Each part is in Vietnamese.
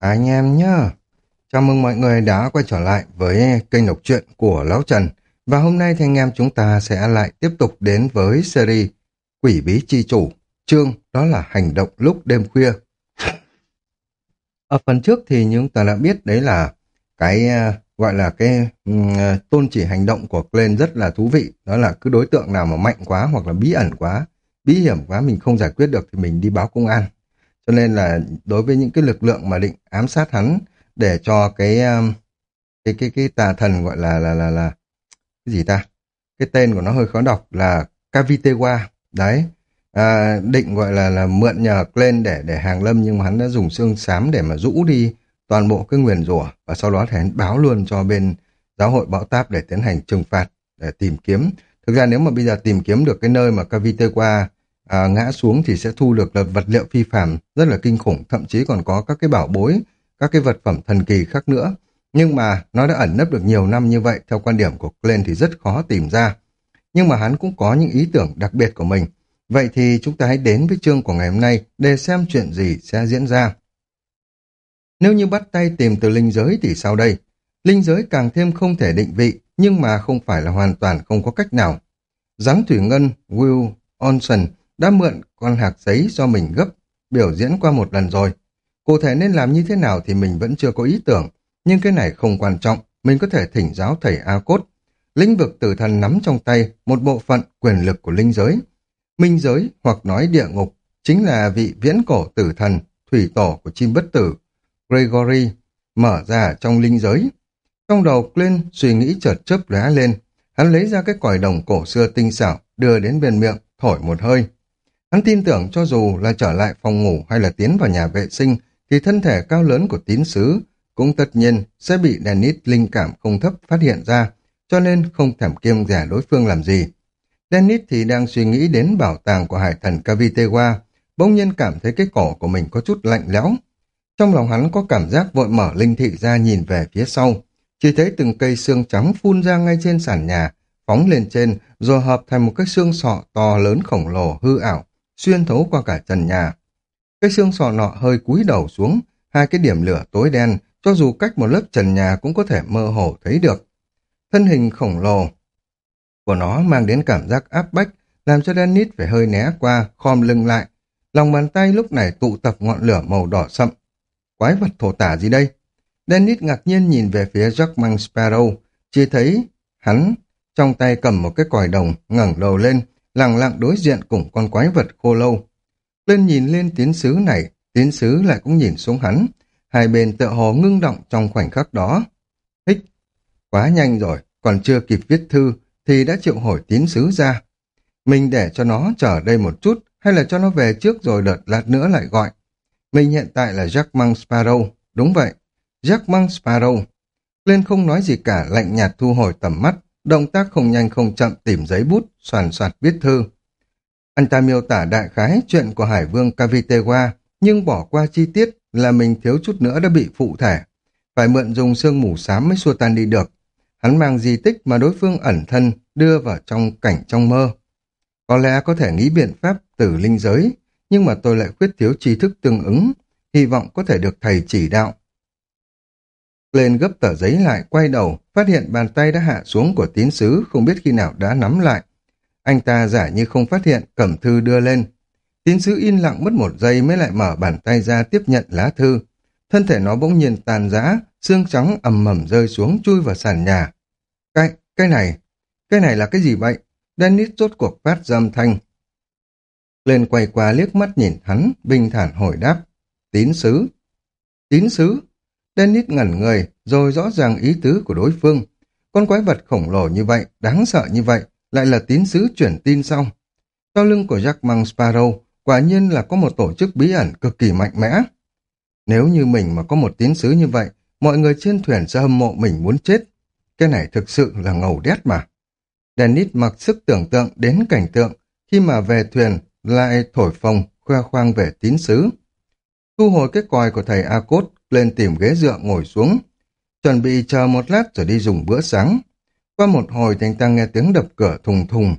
Anh em nhá, chào mừng mọi người đã quay trở lại với kênh đọc truyện của Lão Trần. Và hôm nay thì anh em chúng ta sẽ lại tiếp tục đến với series Quỷ Bí Chi Chủ, chương đó là hành động lúc đêm khuya. Ở phần trước thì chúng ta đã biết đấy là cái à, gọi là cái um, tôn chỉ hành động của Glenn rất là thú vị. Đó là cứ đối tượng nào mà mạnh quá hoặc là bí ẩn quá, bí hiểm quá mình không giải quyết được thì mình đi báo công an. Cho nên là đối với những cái lực lượng mà định ám sát hắn để cho cái um, cái cái cái tà thần gọi là là là là cái gì ta? Cái tên của nó hơi khó đọc là Cavitewa Đấy. À, định gọi là là mượn nhờ lên để để hàng lâm nhưng mà hắn đã dùng xương xám để mà rũ đi toàn bộ cái nguyền rủa và sau đó thì hắn báo luôn cho bên giáo hội bão táp để tiến hành trừng phạt để tìm kiếm. Thực ra nếu mà bây giờ tìm kiếm được cái nơi mà Kavitewa à, ngã xuống thì sẽ thu được là vật liệu phi phàm rất là kinh khủng, thậm chí còn có các cái bảo bối, các cái vật phẩm thần kỳ khác nữa. Nhưng mà nó đã ẩn nấp được nhiều năm như vậy, theo quan điểm của Glenn thì rất khó tìm ra. Nhưng mà hắn cũng có những ý tưởng đặc biệt của mình. Vậy thì chúng ta hãy đến với chương của ngày hôm nay để xem chuyện gì sẽ diễn ra. Nếu như bắt tay tìm từ linh giới thì sao đây? Linh giới càng thêm không thể định vị, nhưng mà không phải là hoàn toàn không có cách nào. Rắn Thủy Ngân, Will Onson đã mượn con hạc giấy do mình gấp, biểu diễn qua một lần rồi. Cụ thể nên làm như thế nào thì mình vẫn chưa có ý tưởng, nhưng cái này không quan trọng, mình có thể thỉnh giáo thầy A-Cốt. Lĩnh vực tử thần nắm trong tay một bộ phận quyền lực của linh giới. Minh giới, hoặc nói địa ngục, chính là vị viễn cổ tử thần, thủy tổ của chim bất tử, Gregory, mở ra trong linh giới. Trong đầu clint suy nghĩ chợt chớp lóe lên, hắn lấy ra cái còi đồng cổ xưa tinh xảo, đưa đến bên miệng, thổi một hơi. Hắn tin tưởng cho dù là trở lại phòng ngủ hay là tiến vào nhà vệ sinh thì thân thể cao lớn của tín sứ cũng tất nhiên sẽ bị Dennis linh cảm không thấp phát hiện ra, cho nên không thèm kiêng rẻ đối phương làm gì. Dennis thì đang suy nghĩ đến bảo tàng của hải thần cavitewa bỗng nhiên cảm thấy cái cổ của mình có chút lạnh lẽo. Trong lòng hắn có cảm giác vội mở linh thị ra nhìn về phía sau, chỉ thấy từng cây xương trắng phun ra ngay trên sàn nhà, phóng lên trên rồi hợp thành một cái xương sọ to lớn khổng lồ hư ảo, xuyên thấu qua cả trần nhà. Cái xương sọ nọ hơi cúi đầu xuống, hai cái điểm lửa tối đen, cho dù cách một lớp trần nhà cũng có thể mơ hồ thấy được. Thân hình khổng lồ của nó mang đến cảm giác áp bách, làm cho Dennis phải hơi né qua, khom lưng lại. Lòng bàn tay lúc này tụ tập ngọn lửa màu đỏ sậm. Quái vật thổ tả gì đây? Dennis ngạc nhiên nhìn về phía Jackman Sparrow, chỉ thấy hắn trong tay cầm một cái còi đồng, ngẩng đầu lên, lặng lặng đối diện cùng con quái vật khô lâu. Lên nhìn lên tiến sứ này, tiến sứ lại cũng nhìn xuống hắn. Hai bên tựa hồ ngưng động trong khoảnh khắc đó. Hích, quá nhanh rồi, còn chưa kịp viết thư thì đã triệu hồi tiến sứ ra. Mình để cho nó chờ đây một chút hay là cho nó về trước rồi đợt lát nữa lại gọi. Mình hiện tại là Jack Mang Sparrow, đúng vậy, Jack Mang Sparrow. Lên không nói gì cả lạnh nhạt thu hồi tầm mắt, động tác không nhanh không chậm tìm giấy bút, soàn soạt viết thư. Anh ta miêu tả đại khái chuyện của Hải Vương Cavitewa, nhưng bỏ qua chi tiết là mình thiếu chút nữa đã bị phụ thể. Phải mượn dùng sương mù xám mới xua tan đi được. Hắn mang di tích mà đối phương ẩn thân đưa vào trong cảnh trong mơ. Có lẽ có thể nghĩ biện pháp tử linh giới, nhưng mà tôi lại khuyết thiếu tri thức tương ứng, hy vọng có thể được thầy chỉ đạo. Lên gấp tờ giấy lại, quay đầu, phát hiện bàn tay đã hạ xuống của tín sứ, không biết khi nào đã nắm lại. Anh ta giả như không phát hiện, cầm thư đưa lên. Tín sứ in lặng mất một giây mới lại mở bàn tay ra tiếp nhận lá thư. Thân thể nó bỗng nhiên tàn rã, xương trắng ầm mầm rơi xuống chui vào sàn nhà. Cái, cái này, cái này là cái gì vậy? Dennis rốt cuộc phát dâm thanh. Lên quay qua liếc mắt nhìn hắn, bình thản hồi đáp. Tín sứ. Tín sứ? Dennis ngẩn người, rồi rõ ràng ý tứ của đối phương. Con quái vật khổng lồ như vậy, đáng sợ như vậy, lại là tín sứ chuyển tin xong. Sau lưng của Jack Mang Sparrow, quả nhiên là có một tổ chức bí ẩn cực kỳ mạnh mẽ. Nếu như mình mà có một tín sứ như vậy, mọi người trên thuyền sẽ hâm mộ mình muốn chết. Cái này thực sự là ngầu đét mà. Dennis mặc sức tưởng tượng đến cảnh tượng khi mà về thuyền lại thổi phồng khoe khoang về tín sứ. Thu hồi cái còi của thầy A-Cốt lên tìm ghế dựa ngồi xuống. Chuẩn bị chờ một lát rồi đi dùng bữa sáng. Qua một hồi thì anh ta nghe tiếng đập cửa thùng thùng.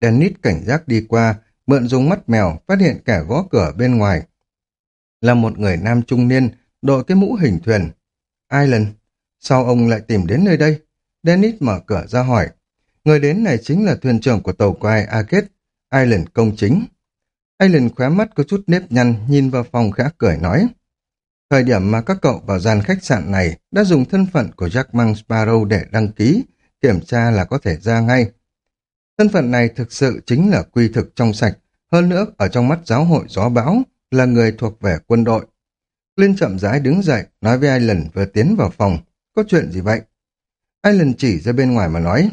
Dennis cảnh giác đi qua, mượn dùng mắt mèo, phát hiện kẻ gõ cửa bên ngoài. Là một người nam trung niên, đội cái mũ hình thuyền. Island, sao ông lại tìm đến nơi đây? Dennis mở cửa ra hỏi. Người đến này chính là thuyền trưởng của tàu quai Arcade, Island công chính. Island khóe mắt có chút nếp nhăn, nhìn vào phòng khẽ cười nói. Thời điểm mà các cậu vào gian khách sạn này đã dùng thân phận của Jackman Sparrow để đăng ký, kiểm tra là có thể ra ngay. Thân phận này thực sự chính là quy thực trong sạch, hơn nữa ở trong mắt giáo hội gió bão là người thuộc về quân đội. Linh chậm rãi đứng dậy, nói với Island vừa tiến vào phòng. Có chuyện gì vậy? Island chỉ ra bên ngoài mà nói.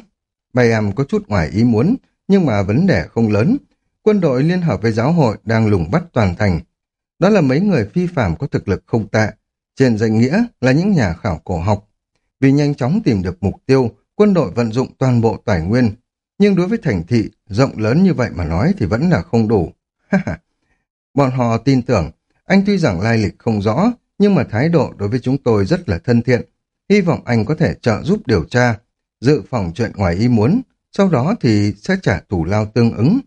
Bày em có chút ngoài ý muốn, nhưng mà vấn đề không lớn. Quân đội liên hợp với giáo hội đang lùng bắt toàn thành. Đó là mấy người phi phạm có thực lực không tệ. Trên danh nghĩa là những nhà khảo cổ học. Vì nhanh chóng tìm được mục tiêu, quân đội vận dụng toàn bộ tài nguyên. Nhưng đối với thành thị, rộng lớn như vậy mà nói thì vẫn là không đủ. Bọn họ tin tưởng, anh tuy rằng lai lịch không rõ, nhưng mà thái độ đối với chúng tôi rất là thân thiện. Hy vọng anh có thể trợ giúp điều tra, dự phòng chuyện ngoài ý muốn, sau đó thì sẽ trả tù lao tương ứng.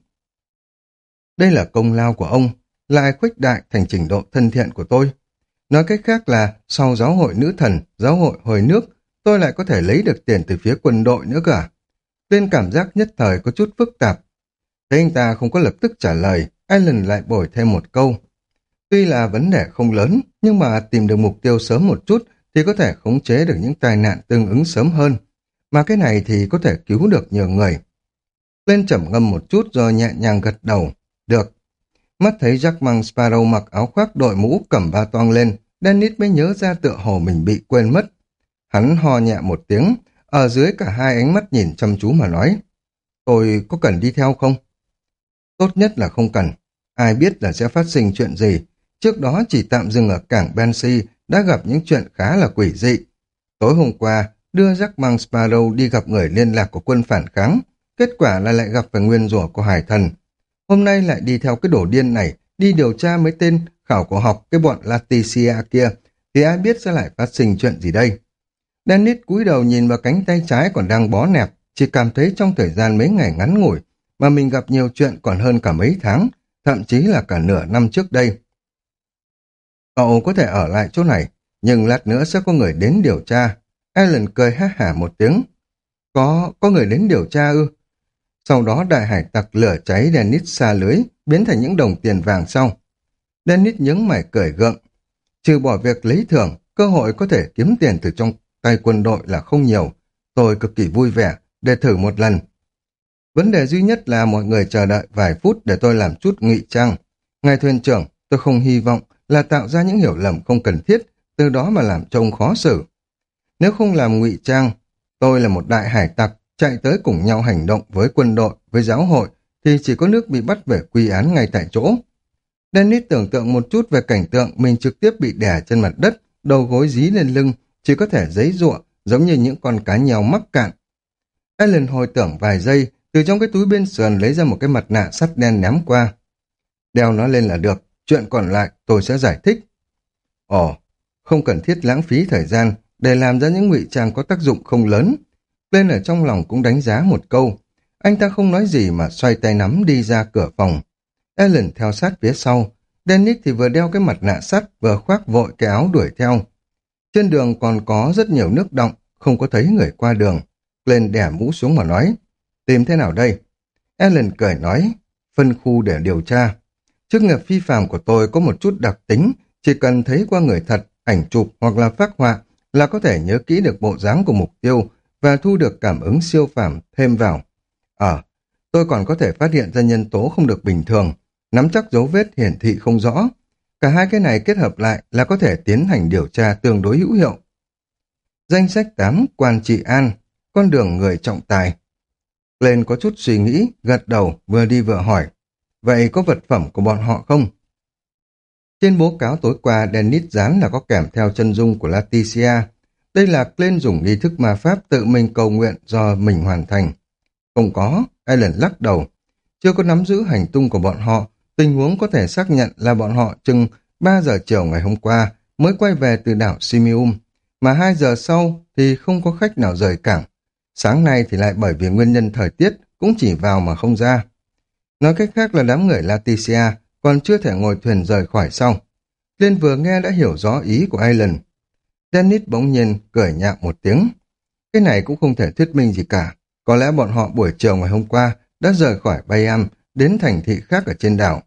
Đây là công lao của ông, lại khuếch đại thành trình độ thân thiện của tôi. Nói cách khác là, sau giáo hội nữ thần, giáo hội hồi nước, tôi lại có thể lấy được tiền từ phía quân đội nữa cả. Lên à? cảm giác nhất thời có chút phức tạp. Thấy anh ta không có lập tức trả lời, Alan lại bổi thêm một câu. Tuy là vấn đề không lớn, nhưng mà tìm được mục tiêu sớm một chút thì có thể khống chế được những tai nạn tương ứng sớm hơn. Mà cái này thì có thể cứu được nhiều người. Lên trầm ngâm một chút rồi nhẹ nhàng gật đầu. Mắt thấy Jack Mang Sparrow mặc áo khoác đội mũ cầm ba toang lên, Dennis mới nhớ ra tựa hồ mình bị quên mất. Hắn ho nhẹ một tiếng, ở dưới cả hai ánh mắt nhìn chăm chú mà nói. Tôi có cần đi theo không? Tốt nhất là không cần. Ai biết là sẽ phát sinh chuyện gì. Trước đó chỉ tạm dừng ở cảng Bensi đã gặp những chuyện khá là quỷ dị. Tối hôm qua, đưa Jack Mang Sparrow đi gặp người liên lạc của quân phản kháng. Kết quả là lại gặp phải nguyên rủa của hải thần. Hôm nay lại đi theo cái đổ điên này, đi điều tra mấy tên khảo cổ học cái bọn Laticia kia, thì ai biết sẽ lại phát sinh chuyện gì đây. Dennis cúi đầu nhìn vào cánh tay trái còn đang bó nẹp, chỉ cảm thấy trong thời gian mấy ngày ngắn ngủi, mà mình gặp nhiều chuyện còn hơn cả mấy tháng, thậm chí là cả nửa năm trước đây. Cậu có thể ở lại chỗ này, nhưng lát nữa sẽ có người đến điều tra. Alan cười hát hả một tiếng. Có, có người đến điều tra ư? Sau đó đại hải tặc lửa cháy Dennis xa lưới, biến thành những đồng tiền vàng sau. Dennis nhướng mày cười gượng. Trừ bỏ việc lấy thưởng, cơ hội có thể kiếm tiền từ trong tay quân đội là không nhiều. Tôi cực kỳ vui vẻ để thử một lần. Vấn đề duy nhất là mọi người chờ đợi vài phút để tôi làm chút ngụy trang. Ngài thuyền trưởng, tôi không hy vọng là tạo ra những hiểu lầm không cần thiết, từ đó mà làm trông khó xử. Nếu không làm ngụy trang, tôi là một đại hải tặc, chạy tới cùng nhau hành động với quân đội, với giáo hội, thì chỉ có nước bị bắt về quy án ngay tại chỗ. Dennis tưởng tượng một chút về cảnh tượng mình trực tiếp bị đè trên mặt đất, đầu gối dí lên lưng, chỉ có thể giấy ruộng, giống như những con cá nheo mắc cạn. Ellen hồi tưởng vài giây, từ trong cái túi bên sườn lấy ra một cái mặt nạ sắt đen ném qua. Đeo nó lên là được, chuyện còn lại tôi sẽ giải thích. Ồ, không cần thiết lãng phí thời gian để làm ra những ngụy trang có tác dụng không lớn. Lên ở trong lòng cũng đánh giá một câu. Anh ta không nói gì mà xoay tay nắm đi ra cửa phòng. Ellen theo sát phía sau. Dennis thì vừa đeo cái mặt nạ sắt vừa khoác vội cái áo đuổi theo. Trên đường còn có rất nhiều nước động, không có thấy người qua đường. Lên đẻ mũ xuống mà nói, tìm thế nào đây? Ellen cười nói, phân khu để điều tra. Chức nghiệp phi phạm của tôi có một chút đặc tính, chỉ cần thấy qua người thật, ảnh chụp hoặc là phát họa là có thể nhớ kỹ được bộ dáng của mục tiêu và thu được cảm ứng siêu phàm thêm vào. Ở, ờ, tôi còn có thể phát hiện ra nhân tố không được bình thường, nắm chắc dấu vết hiển thị không rõ. Cả hai cái này kết hợp lại là có thể tiến hành điều tra tương đối hữu hiệu. Danh sách 8 Quan trị An, con đường người trọng tài. Lên có chút suy nghĩ, gật đầu, vừa đi vừa hỏi. Vậy có vật phẩm của bọn họ không? Trên bố cáo tối qua, Dennis dán là có kèm theo chân dung của Laticia. Đây là Glenn dùng nghi thức ma pháp tự mình cầu nguyện do mình hoàn thành. Không có, Alan lắc đầu. Chưa có nắm giữ hành tung của bọn họ, tình huống có thể xác nhận là bọn họ chừng 3 giờ chiều ngày hôm qua mới quay về từ đảo Simium, mà 2 giờ sau thì không có khách nào rời cảng. Sáng nay thì lại bởi vì nguyên nhân thời tiết cũng chỉ vào mà không ra. Nói cách khác là đám người Laticia còn chưa thể ngồi thuyền rời khỏi xong. Liên vừa nghe đã hiểu rõ ý của Alan. Dennis bỗng nhiên cười nhạo một tiếng. Cái này cũng không thể thuyết minh gì cả. Có lẽ bọn họ buổi chiều ngày hôm qua đã rời khỏi Bayam đến thành thị khác ở trên đảo.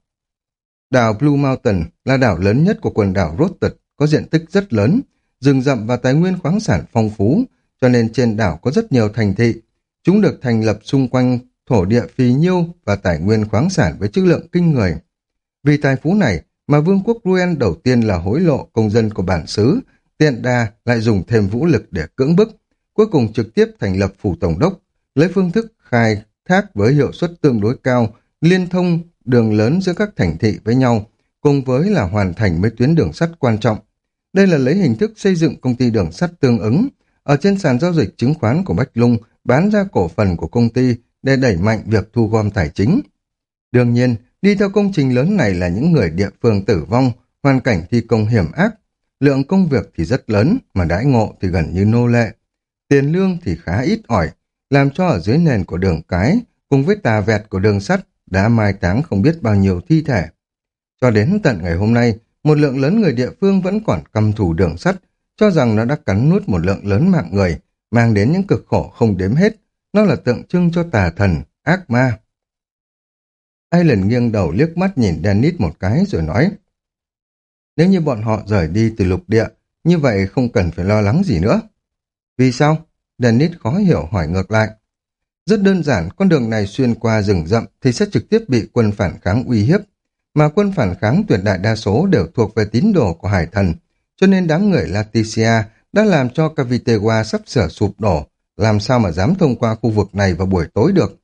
Đảo Blue Mountain là đảo lớn nhất của quần đảo Rotterdam, có diện tích rất lớn, rừng rậm và tài nguyên khoáng sản phong phú, cho nên trên đảo có rất nhiều thành thị. Chúng được thành lập xung quanh thổ địa phì nhiêu và tài nguyên khoáng sản với chất lượng kinh người. Vì tài phú này mà vương quốc Ruen đầu tiên là hối lộ công dân của bản xứ, tiện đa lại dùng thêm vũ lực để cưỡng bức, cuối cùng trực tiếp thành lập phủ tổng đốc, lấy phương thức khai thác với hiệu suất tương đối cao, liên thông đường lớn giữa các thành thị với nhau, cùng với là hoàn thành mấy tuyến đường sắt quan trọng. Đây là lấy hình thức xây dựng công ty đường sắt tương ứng, ở trên sàn giao dịch chứng khoán của Bách Lung bán ra cổ phần của công ty để đẩy mạnh việc thu gom tài chính. Đương nhiên, đi theo công trình lớn này là những người địa phương tử vong, hoàn cảnh thi công hiểm ác, lượng công việc thì rất lớn mà đãi ngộ thì gần như nô lệ. Tiền lương thì khá ít ỏi, làm cho ở dưới nền của đường cái cùng với tà vẹt của đường sắt đã mai táng không biết bao nhiêu thi thể. Cho đến tận ngày hôm nay, một lượng lớn người địa phương vẫn còn căm thù đường sắt, cho rằng nó đã cắn nuốt một lượng lớn mạng người, mang đến những cực khổ không đếm hết. Nó là tượng trưng cho tà thần, ác ma. Ailen nghiêng đầu liếc mắt nhìn Dennis một cái rồi nói nếu như bọn họ rời đi từ lục địa, như vậy không cần phải lo lắng gì nữa. Vì sao? Dennis khó hiểu hỏi ngược lại. Rất đơn giản, con đường này xuyên qua rừng rậm thì sẽ trực tiếp bị quân phản kháng uy hiếp. Mà quân phản kháng tuyệt đại đa số đều thuộc về tín đồ của hải thần, cho nên đám người Laticia đã làm cho Cavitewa sắp sửa sụp đổ, làm sao mà dám thông qua khu vực này vào buổi tối được.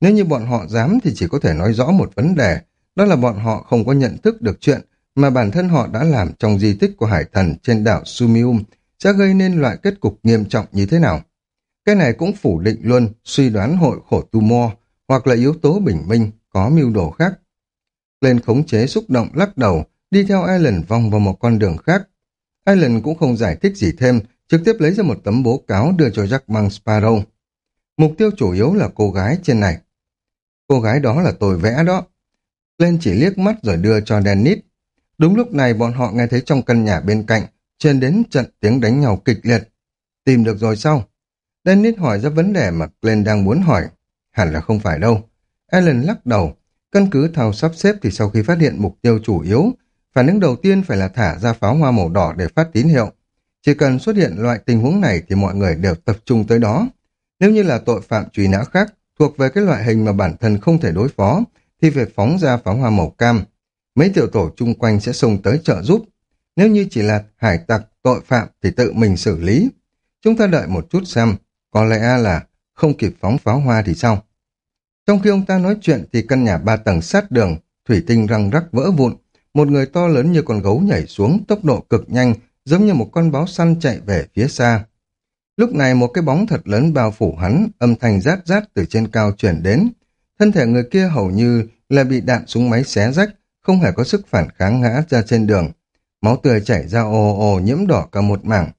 Nếu như bọn họ dám thì chỉ có thể nói rõ một vấn đề, đó là bọn họ không có nhận thức được chuyện mà bản thân họ đã làm trong di tích của hải thần trên đảo Sumium sẽ gây nên loại kết cục nghiêm trọng như thế nào. Cái này cũng phủ định luôn suy đoán hội khổ tu mo hoặc là yếu tố bình minh có mưu đồ khác. Lên khống chế xúc động lắc đầu, đi theo Island vòng vào một con đường khác. Island cũng không giải thích gì thêm, trực tiếp lấy ra một tấm bố cáo đưa cho Jack Mang Sparrow. Mục tiêu chủ yếu là cô gái trên này. Cô gái đó là tôi vẽ đó. Lên chỉ liếc mắt rồi đưa cho Dennis. Đúng lúc này bọn họ nghe thấy trong căn nhà bên cạnh, truyền đến trận tiếng đánh nhau kịch liệt. Tìm được rồi sao? Dennis hỏi ra vấn đề mà Glenn đang muốn hỏi. Hẳn là không phải đâu. Alan lắc đầu. Căn cứ thao sắp xếp thì sau khi phát hiện mục tiêu chủ yếu, phản ứng đầu tiên phải là thả ra pháo hoa màu đỏ để phát tín hiệu. Chỉ cần xuất hiện loại tình huống này thì mọi người đều tập trung tới đó. Nếu như là tội phạm truy nã khác, thuộc về cái loại hình mà bản thân không thể đối phó, thì phải phóng ra pháo hoa màu cam. Mấy tiểu tổ chung quanh sẽ xông tới trợ giúp. Nếu như chỉ là hải tặc, tội phạm thì tự mình xử lý. Chúng ta đợi một chút xem, có lẽ là không kịp phóng pháo hoa thì sao? Trong khi ông ta nói chuyện thì căn nhà ba tầng sát đường, thủy tinh răng rắc vỡ vụn. Một người to lớn như con gấu nhảy xuống tốc độ cực nhanh, giống như một con báo săn chạy về phía xa. Lúc này một cái bóng thật lớn bao phủ hắn, âm thanh rát rát từ trên cao chuyển đến. Thân thể người kia hầu như là bị đạn súng máy xé rách, không hề có sức phản kháng ngã ra trên đường. Máu tươi chảy ra ồ ồ nhiễm đỏ cả một mảng.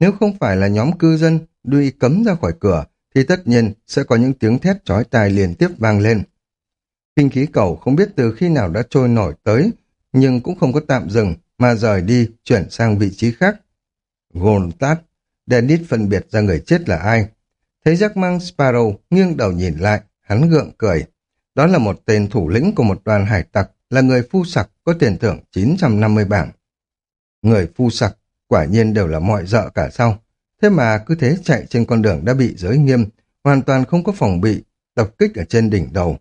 Nếu không phải là nhóm cư dân đuôi cấm ra khỏi cửa, thì tất nhiên sẽ có những tiếng thét chói tai liên tiếp vang lên. Kinh khí cầu không biết từ khi nào đã trôi nổi tới, nhưng cũng không có tạm dừng, mà rời đi, chuyển sang vị trí khác. Goldtat, Dennis phân biệt ra người chết là ai. Thấy giác mang Sparrow nghiêng đầu nhìn lại, hắn gượng cười. Đó là một tên thủ lĩnh của một đoàn hải tặc, là người phu sặc có tiền thưởng 950 bảng. Người phu sặc, quả nhiên đều là mọi dợ cả sau. Thế mà cứ thế chạy trên con đường đã bị giới nghiêm, hoàn toàn không có phòng bị, tập kích ở trên đỉnh đầu.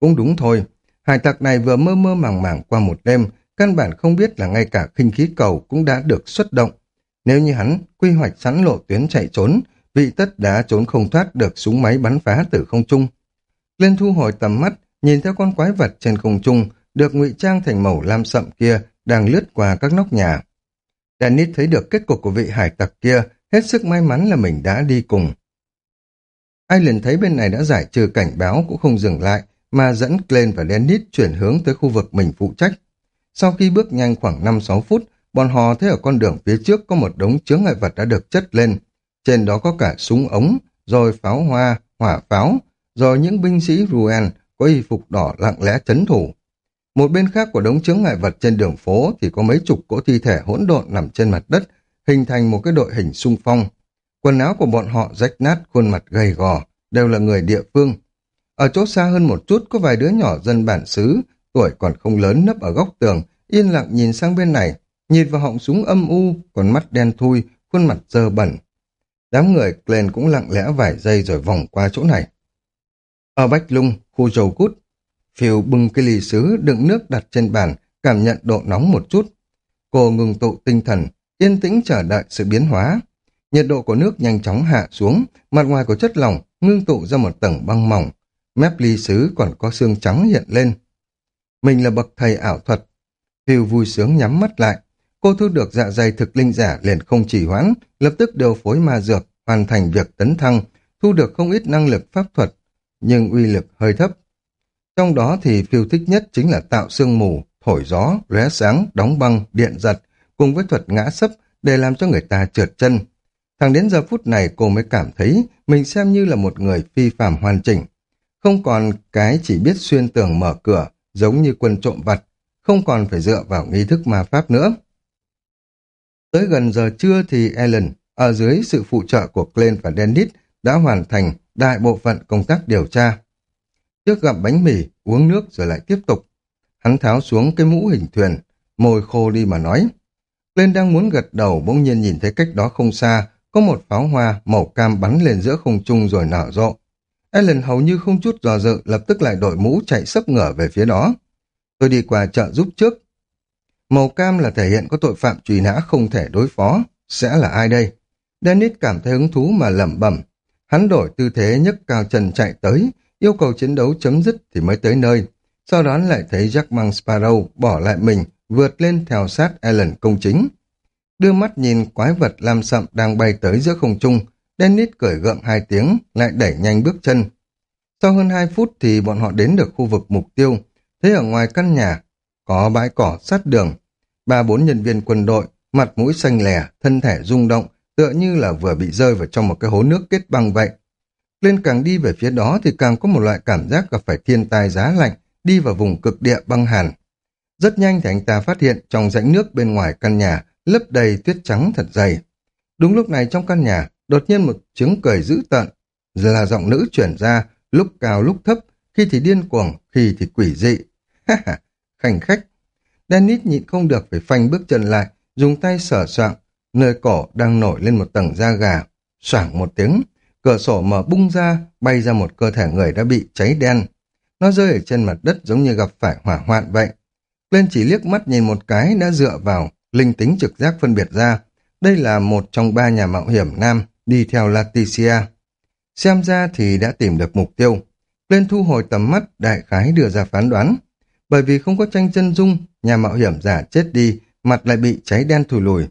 Cũng đúng thôi, hải tặc này vừa mơ mơ màng màng qua một đêm, căn bản không biết là ngay cả khinh khí cầu cũng đã được xuất động. Nếu như hắn quy hoạch sẵn lộ tuyến chạy trốn, vị tất đã trốn không thoát được súng máy bắn phá từ không trung. Lên thu hồi tầm mắt, nhìn theo con quái vật trên không trung, được ngụy trang thành màu lam sậm kia đang lướt qua các nóc nhà. Dennis thấy được kết cục của vị hải tặc kia Hết sức may mắn là mình đã đi cùng. Ai liền thấy bên này đã giải trừ cảnh báo cũng không dừng lại, mà dẫn Glenn và Dennis chuyển hướng tới khu vực mình phụ trách. Sau khi bước nhanh khoảng 5-6 phút, bọn họ thấy ở con đường phía trước có một đống chướng ngại vật đã được chất lên. Trên đó có cả súng ống, rồi pháo hoa, hỏa pháo, rồi những binh sĩ Ruen có y phục đỏ lặng lẽ chấn thủ. Một bên khác của đống chướng ngại vật trên đường phố thì có mấy chục cỗ thi thể hỗn độn nằm trên mặt đất, hình thành một cái đội hình xung phong. Quần áo của bọn họ rách nát, khuôn mặt gầy gò, đều là người địa phương. Ở chỗ xa hơn một chút có vài đứa nhỏ dân bản xứ, tuổi còn không lớn nấp ở góc tường, yên lặng nhìn sang bên này, nhìn vào họng súng âm u, còn mắt đen thui, khuôn mặt dơ bẩn. Đám người lên cũng lặng lẽ vài giây rồi vòng qua chỗ này. Ở Bách Lung, khu dầu cút, Phiêu bưng cái ly sứ đựng nước đặt trên bàn, cảm nhận độ nóng một chút. Cô ngừng tụ tinh thần, yên tĩnh chờ đợi sự biến hóa. Nhiệt độ của nước nhanh chóng hạ xuống, mặt ngoài của chất lỏng ngưng tụ ra một tầng băng mỏng. Mép ly sứ còn có xương trắng hiện lên. Mình là bậc thầy ảo thuật. Phiêu vui sướng nhắm mắt lại. Cô thu được dạ dày thực linh giả liền không chỉ hoãn, lập tức điều phối ma dược, hoàn thành việc tấn thăng, thu được không ít năng lực pháp thuật, nhưng uy lực hơi thấp. Trong đó thì phiêu thích nhất chính là tạo sương mù, thổi gió, lóe sáng, đóng băng, điện giật, cùng với thuật ngã sấp để làm cho người ta trượt chân. Thẳng đến giờ phút này cô mới cảm thấy mình xem như là một người phi phạm hoàn chỉnh. Không còn cái chỉ biết xuyên tường mở cửa, giống như quân trộm vặt, không còn phải dựa vào nghi thức ma pháp nữa. Tới gần giờ trưa thì Ellen, ở dưới sự phụ trợ của Glenn và Dennis, đã hoàn thành đại bộ phận công tác điều tra. Trước gặm bánh mì, uống nước rồi lại tiếp tục. Hắn tháo xuống cái mũ hình thuyền, môi khô đi mà nói. Lên đang muốn gật đầu bỗng nhiên nhìn thấy cách đó không xa, có một pháo hoa màu cam bắn lên giữa không trung rồi nở rộ. Ellen hầu như không chút dò dự lập tức lại đội mũ chạy sấp ngửa về phía đó. Tôi đi qua chợ giúp trước. Màu cam là thể hiện có tội phạm truy nã không thể đối phó. Sẽ là ai đây? Dennis cảm thấy hứng thú mà lẩm bẩm. Hắn đổi tư thế nhấc cao chân chạy tới, yêu cầu chiến đấu chấm dứt thì mới tới nơi. Sau đó lại thấy Jack mang Sparrow bỏ lại mình, vượt lên theo sát Alan công chính. Đưa mắt nhìn quái vật lam sậm đang bay tới giữa không trung, Dennis cười gượng hai tiếng, lại đẩy nhanh bước chân. Sau hơn hai phút thì bọn họ đến được khu vực mục tiêu, thấy ở ngoài căn nhà có bãi cỏ sát đường. Ba bốn nhân viên quân đội, mặt mũi xanh lè, thân thể rung động, tựa như là vừa bị rơi vào trong một cái hố nước kết băng vậy. Lên càng đi về phía đó thì càng có một loại cảm giác gặp phải thiên tai giá lạnh, đi vào vùng cực địa băng hàn. Rất nhanh thì anh ta phát hiện trong rãnh nước bên ngoài căn nhà lấp đầy tuyết trắng thật dày. Đúng lúc này trong căn nhà, đột nhiên một tiếng cười dữ tợn, là giọng nữ chuyển ra, lúc cao lúc thấp, khi thì điên cuồng, khi thì quỷ dị. Ha ha, khảnh khách. Dennis nhịn không được phải phanh bước chân lại, dùng tay sở soạng, nơi cổ đang nổi lên một tầng da gà, xoảng một tiếng. Cửa sổ mở bung ra, bay ra một cơ thể người đã bị cháy đen. Nó rơi ở trên mặt đất giống như gặp phải hỏa hoạn vậy. Lên chỉ liếc mắt nhìn một cái đã dựa vào, linh tính trực giác phân biệt ra. Đây là một trong ba nhà mạo hiểm nam đi theo Laticia. Xem ra thì đã tìm được mục tiêu. Lên thu hồi tầm mắt, đại khái đưa ra phán đoán. Bởi vì không có tranh chân dung, nhà mạo hiểm giả chết đi, mặt lại bị cháy đen thùi lùi.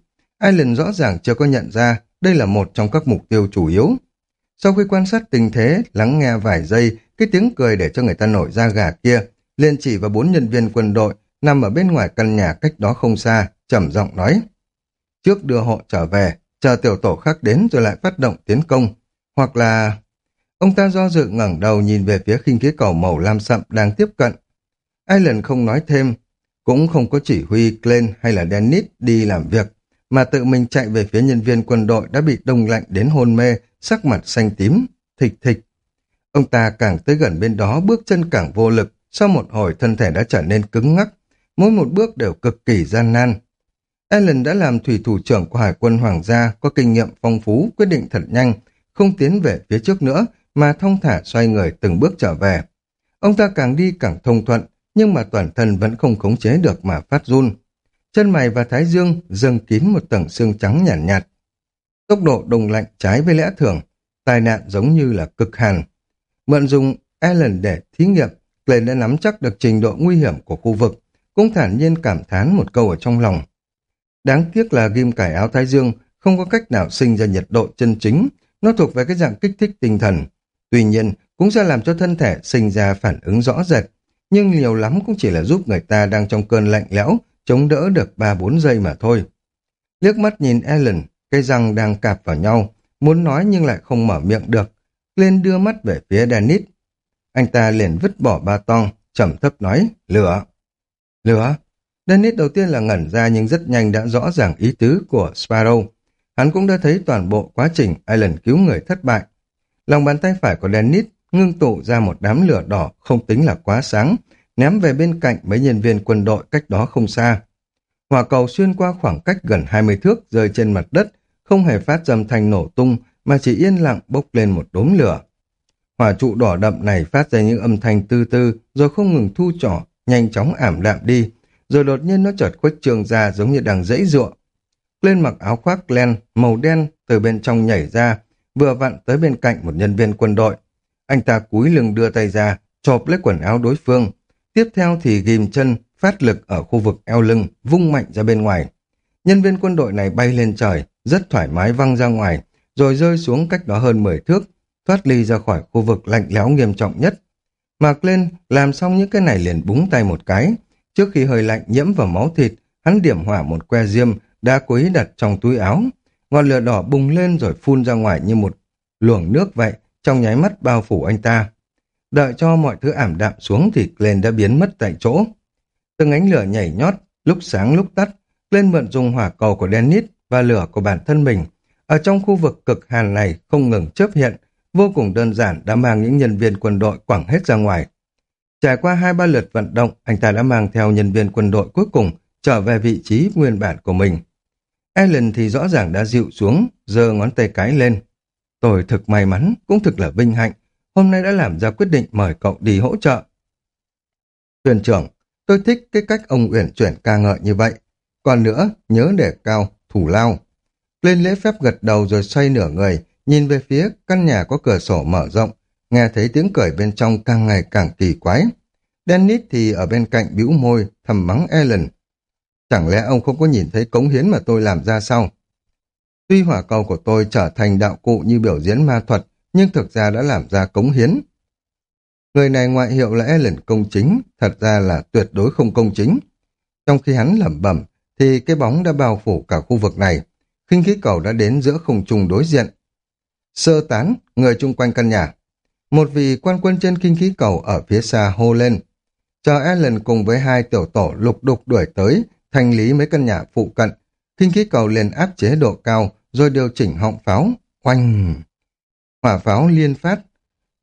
Island rõ ràng chưa có nhận ra đây là một trong các mục tiêu chủ yếu. Sau khi quan sát tình thế, lắng nghe vài giây, cái tiếng cười để cho người ta nổi da gà kia, liền chỉ vào bốn nhân viên quân đội nằm ở bên ngoài căn nhà cách đó không xa, trầm giọng nói. Trước đưa họ trở về, chờ tiểu tổ khác đến rồi lại phát động tiến công. Hoặc là... Ông ta do dự ngẩng đầu nhìn về phía khinh khí cầu màu lam sậm đang tiếp cận. Island không nói thêm, cũng không có chỉ huy Glenn hay là Dennis đi làm việc, mà tự mình chạy về phía nhân viên quân đội đã bị đông lạnh đến hôn mê, sắc mặt xanh tím, thịch thịch. Ông ta càng tới gần bên đó, bước chân càng vô lực, sau một hồi thân thể đã trở nên cứng ngắc, mỗi một bước đều cực kỳ gian nan. Allen đã làm thủy thủ trưởng của Hải quân Hoàng gia, có kinh nghiệm phong phú, quyết định thật nhanh, không tiến về phía trước nữa, mà thông thả xoay người từng bước trở về. Ông ta càng đi càng thông thuận, nhưng mà toàn thân vẫn không khống chế được mà phát run. Chân mày và thái dương dâng kín một tầng xương trắng nhàn nhạt, nhạt. Tốc độ đông lạnh trái với lẽ thường, tai nạn giống như là cực hàn. Mượn dùng Allen để thí nghiệm, Glenn đã nắm chắc được trình độ nguy hiểm của khu vực, cũng thản nhiên cảm thán một câu ở trong lòng. Đáng tiếc là ghim cải áo thái dương không có cách nào sinh ra nhiệt độ chân chính, nó thuộc về cái dạng kích thích tinh thần. Tuy nhiên, cũng sẽ làm cho thân thể sinh ra phản ứng rõ rệt, nhưng nhiều lắm cũng chỉ là giúp người ta đang trong cơn lạnh lẽo, chống đỡ được 3-4 giây mà thôi. Liếc mắt nhìn Ellen, cây răng đang cạp vào nhau, muốn nói nhưng lại không mở miệng được. Lên đưa mắt về phía Dennis. Anh ta liền vứt bỏ ba tong, trầm thấp nói, lửa. Lửa? Dennis đầu tiên là ngẩn ra nhưng rất nhanh đã rõ ràng ý tứ của Sparrow. Hắn cũng đã thấy toàn bộ quá trình Island cứu người thất bại. Lòng bàn tay phải của Dennis ngưng tụ ra một đám lửa đỏ không tính là quá sáng, ném về bên cạnh mấy nhân viên quân đội cách đó không xa. Hỏa cầu xuyên qua khoảng cách gần 20 thước rơi trên mặt đất, không hề phát dầm thành nổ tung mà chỉ yên lặng bốc lên một đốm lửa. Hỏa trụ đỏ đậm này phát ra những âm thanh tư tư rồi không ngừng thu trỏ, nhanh chóng ảm đạm đi, rồi đột nhiên nó chợt khuếch trường ra giống như đang dãy ruộng. Lên mặc áo khoác len màu đen từ bên trong nhảy ra, vừa vặn tới bên cạnh một nhân viên quân đội. Anh ta cúi lưng đưa tay ra, chộp lấy quần áo đối phương. Tiếp theo thì ghim chân, phát lực ở khu vực eo lưng, vung mạnh ra bên ngoài. Nhân viên quân đội này bay lên trời, rất thoải mái văng ra ngoài, rồi rơi xuống cách đó hơn 10 thước, thoát ly ra khỏi khu vực lạnh lẽo nghiêm trọng nhất. Mạc lên, làm xong những cái này liền búng tay một cái. Trước khi hơi lạnh nhiễm vào máu thịt, hắn điểm hỏa một que diêm đã cố ý đặt trong túi áo. Ngọn lửa đỏ bùng lên rồi phun ra ngoài như một luồng nước vậy, trong nháy mắt bao phủ anh ta. Đợi cho mọi thứ ảm đạm xuống thì Glenn đã biến mất tại chỗ. Từng ánh lửa nhảy nhót, lúc sáng lúc tắt, Glenn mượn dùng hỏa cầu của Dennis và lửa của bản thân mình. Ở trong khu vực cực hàn này không ngừng chớp hiện, vô cùng đơn giản đã mang những nhân viên quân đội quẳng hết ra ngoài. Trải qua hai ba lượt vận động, anh ta đã mang theo nhân viên quân đội cuối cùng trở về vị trí nguyên bản của mình. Ellen thì rõ ràng đã dịu xuống, giơ ngón tay cái lên. Tôi thực may mắn, cũng thực là vinh hạnh, hôm nay đã làm ra quyết định mời cậu đi hỗ trợ. Thuyền trưởng, tôi thích cái cách ông uyển chuyển ca ngợi như vậy. Còn nữa, nhớ để cao, thủ lao. Lên lễ phép gật đầu rồi xoay nửa người, nhìn về phía căn nhà có cửa sổ mở rộng, nghe thấy tiếng cười bên trong càng ngày càng kỳ quái. Dennis thì ở bên cạnh bĩu môi, thầm mắng Ellen. Chẳng lẽ ông không có nhìn thấy cống hiến mà tôi làm ra sao? Tuy hỏa cầu của tôi trở thành đạo cụ như biểu diễn ma thuật, nhưng thực ra đã làm ra cống hiến. Người này ngoại hiệu là Ellen công chính, thật ra là tuyệt đối không công chính. Trong khi hắn lẩm bẩm, thì cái bóng đã bao phủ cả khu vực này. khinh khí cầu đã đến giữa không trung đối diện. Sơ tán, người chung quanh căn nhà. Một vị quan quân trên kinh khí cầu ở phía xa hô lên. Chờ Ellen cùng với hai tiểu tổ lục đục đuổi tới, thanh lý mấy căn nhà phụ cận. Kinh khí cầu liền áp chế độ cao, rồi điều chỉnh họng pháo. Oanh! Hỏa pháo liên phát,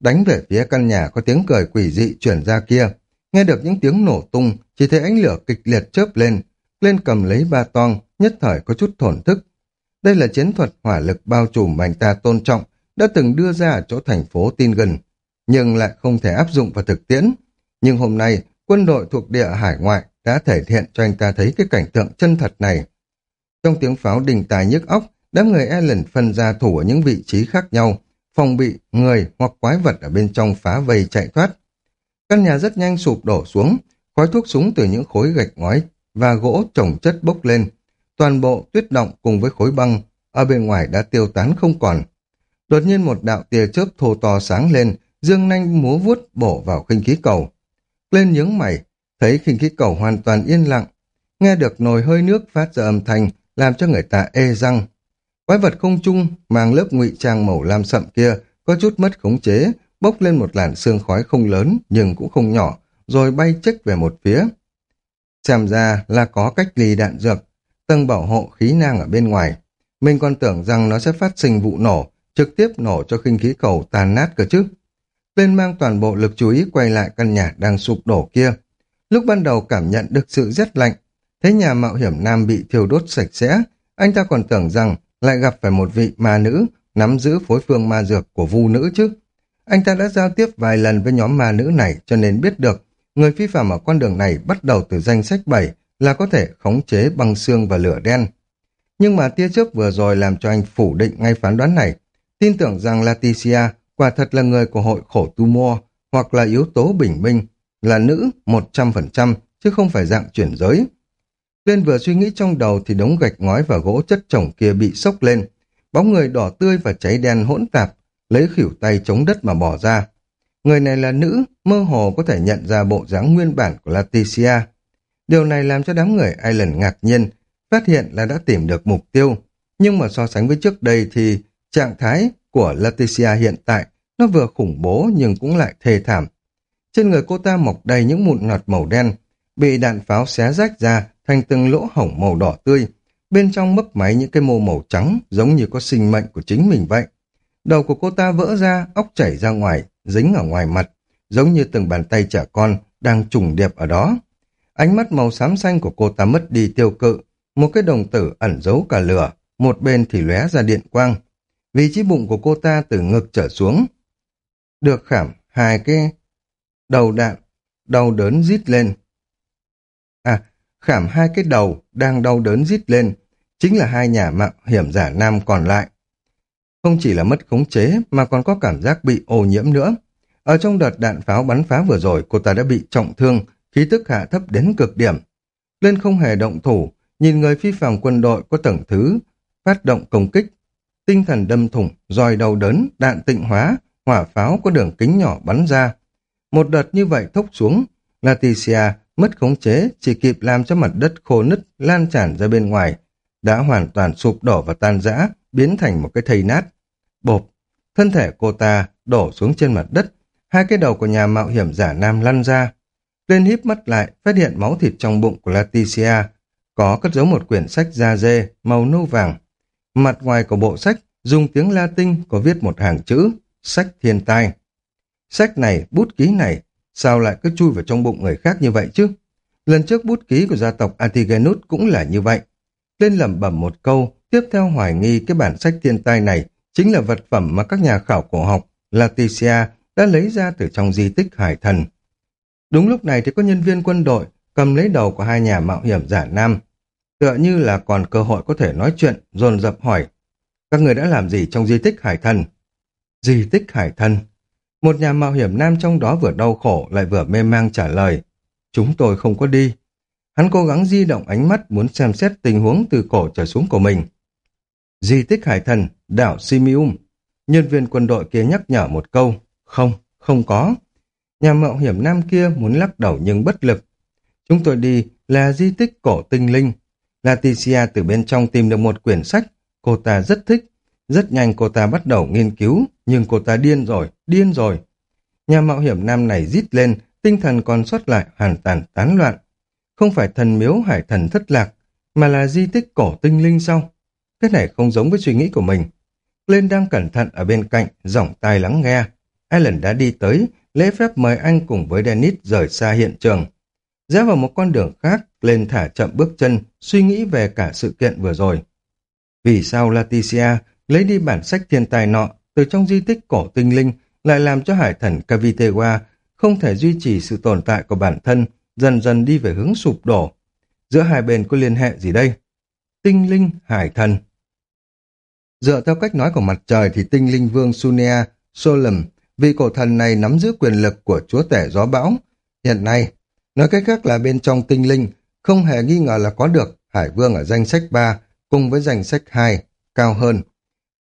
đánh về phía căn nhà có tiếng cười quỷ dị chuyển ra kia. Nghe được những tiếng nổ tung, chỉ thấy ánh lửa kịch liệt chớp lên. Lên cầm lấy ba toang, nhất thời có chút thổn thức. Đây là chiến thuật hỏa lực bao trùm mà anh ta tôn trọng, đã từng đưa ra ở chỗ thành phố tin gần, nhưng lại không thể áp dụng vào thực tiễn. Nhưng hôm nay, quân đội thuộc địa hải ngoại đã thể hiện cho anh ta thấy cái cảnh tượng chân thật này. Trong tiếng pháo đình tài nhức óc, đám người Ellen phân ra thủ ở những vị trí khác nhau, phòng bị người hoặc quái vật ở bên trong phá vây chạy thoát. Căn nhà rất nhanh sụp đổ xuống, khói thuốc súng từ những khối gạch ngói và gỗ trồng chất bốc lên. Toàn bộ tuyết động cùng với khối băng ở bên ngoài đã tiêu tán không còn. Đột nhiên một đạo tia chớp thô to sáng lên, dương nanh múa vuốt bổ vào khinh khí cầu. Lên nhướng mày, thấy khinh khí cầu hoàn toàn yên lặng, nghe được nồi hơi nước phát ra âm thanh, làm cho người ta ê răng. Quái vật không trung mang lớp ngụy trang màu lam sậm kia có chút mất khống chế, bốc lên một làn sương khói không lớn nhưng cũng không nhỏ, rồi bay chích về một phía. Xem ra là có cách ly đạn dược, tầng bảo hộ khí nang ở bên ngoài. Mình còn tưởng rằng nó sẽ phát sinh vụ nổ, trực tiếp nổ cho khinh khí cầu tàn nát cơ chứ. Lên mang toàn bộ lực chú ý quay lại căn nhà đang sụp đổ kia. Lúc ban đầu cảm nhận được sự rét lạnh, thấy nhà mạo hiểm nam bị thiêu đốt sạch sẽ, anh ta còn tưởng rằng lại gặp phải một vị ma nữ nắm giữ phối phương ma dược của vu nữ chứ. Anh ta đã giao tiếp vài lần với nhóm ma nữ này cho nên biết được người phi phạm ở con đường này bắt đầu từ danh sách 7 là có thể khống chế băng xương và lửa đen. Nhưng mà tia chớp vừa rồi làm cho anh phủ định ngay phán đoán này, tin tưởng rằng Laticia quả thật là người của hội khổ tu mua hoặc là yếu tố bình minh, là nữ 100% chứ không phải dạng chuyển giới. Lên vừa suy nghĩ trong đầu thì đống gạch ngói và gỗ chất chồng kia bị sốc lên. Bóng người đỏ tươi và cháy đen hỗn tạp, lấy khỉu tay chống đất mà bỏ ra. Người này là nữ, mơ hồ có thể nhận ra bộ dáng nguyên bản của Laticia Điều này làm cho đám người Island ngạc nhiên, phát hiện là đã tìm được mục tiêu. Nhưng mà so sánh với trước đây thì trạng thái của Laticia hiện tại nó vừa khủng bố nhưng cũng lại thê thảm. Trên người cô ta mọc đầy những mụn ngọt màu đen, bị đạn pháo xé rách ra thành từng lỗ hổng màu đỏ tươi, bên trong mấp máy những cái mô màu trắng giống như có sinh mệnh của chính mình vậy. Đầu của cô ta vỡ ra, óc chảy ra ngoài, dính ở ngoài mặt, giống như từng bàn tay trẻ con đang trùng điệp ở đó. Ánh mắt màu xám xanh của cô ta mất đi tiêu cự, một cái đồng tử ẩn giấu cả lửa, một bên thì lóe ra điện quang. Vị trí bụng của cô ta từ ngực trở xuống. Được khảm hai cái đầu đạn, đau đớn rít lên. À, khảm hai cái đầu đang đau đớn rít lên, chính là hai nhà mạo hiểm giả nam còn lại. Không chỉ là mất khống chế mà còn có cảm giác bị ô nhiễm nữa. Ở trong đợt đạn pháo bắn phá vừa rồi cô ta đã bị trọng thương, khí tức hạ thấp đến cực điểm. Lên không hề động thủ, nhìn người phi phàm quân đội có tầng thứ, phát động công kích. Tinh thần đâm thủng, roi đầu đớn, đạn tịnh hóa, hỏa pháo có đường kính nhỏ bắn ra. Một đợt như vậy thốc xuống, Laticia mất khống chế chỉ kịp làm cho mặt đất khô nứt lan tràn ra bên ngoài, đã hoàn toàn sụp đổ và tan rã, biến thành một cái thây nát. Bộp, thân thể cô ta đổ xuống trên mặt đất, hai cái đầu của nhà mạo hiểm giả nam lăn ra. Lên híp mắt lại, phát hiện máu thịt trong bụng của Laticia có cất giấu một quyển sách da dê, màu nâu vàng. Mặt ngoài của bộ sách, dùng tiếng Latin có viết một hàng chữ, sách thiên tai. Sách này, bút ký này, sao lại cứ chui vào trong bụng người khác như vậy chứ? Lần trước bút ký của gia tộc Antigenus cũng là như vậy. Lên lẩm bẩm một câu, tiếp theo hoài nghi cái bản sách thiên tai này chính là vật phẩm mà các nhà khảo cổ học laticia đã lấy ra từ trong di tích hải thần. Đúng lúc này thì có nhân viên quân đội cầm lấy đầu của hai nhà mạo hiểm giả nam. Tựa như là còn cơ hội có thể nói chuyện, dồn dập hỏi. Các người đã làm gì trong di tích hải thần? Di tích hải thần? Một nhà mạo hiểm nam trong đó vừa đau khổ lại vừa mê mang trả lời. Chúng tôi không có đi. Hắn cố gắng di động ánh mắt muốn xem xét tình huống từ cổ trở xuống của mình. Di tích hải thần, đảo Simium. Nhân viên quân đội kia nhắc nhở một câu. Không, không có. Nhà mạo hiểm nam kia muốn lắc đầu nhưng bất lực. Chúng tôi đi là di tích cổ tinh linh. Laticia từ bên trong tìm được một quyển sách. Cô ta rất thích. Rất nhanh cô ta bắt đầu nghiên cứu, nhưng cô ta điên rồi, điên rồi. Nhà mạo hiểm nam này rít lên, tinh thần còn sót lại hoàn toàn tán loạn. Không phải thần miếu hải thần thất lạc, mà là di tích cổ tinh linh sau. Cái này không giống với suy nghĩ của mình. Lên đang cẩn thận ở bên cạnh, giỏng tai lắng nghe. Alan đã đi tới, lễ phép mời anh cùng với Dennis rời xa hiện trường. Rẽ vào một con đường khác, lên thả chậm bước chân, suy nghĩ về cả sự kiện vừa rồi. Vì sao Laticia lấy đi bản sách thiên tài nọ từ trong di tích cổ tinh linh lại làm cho hải thần Cavitewa không thể duy trì sự tồn tại của bản thân, dần dần đi về hướng sụp đổ. Giữa hai bên có liên hệ gì đây? Tinh linh, hải thần. Dựa theo cách nói của mặt trời thì tinh linh vương Sunia Solem, vị cổ thần này nắm giữ quyền lực của chúa tể gió bão. Hiện nay, nói cách khác là bên trong tinh linh, không hề nghi ngờ là có được Hải Vương ở danh sách 3 cùng với danh sách 2, cao hơn.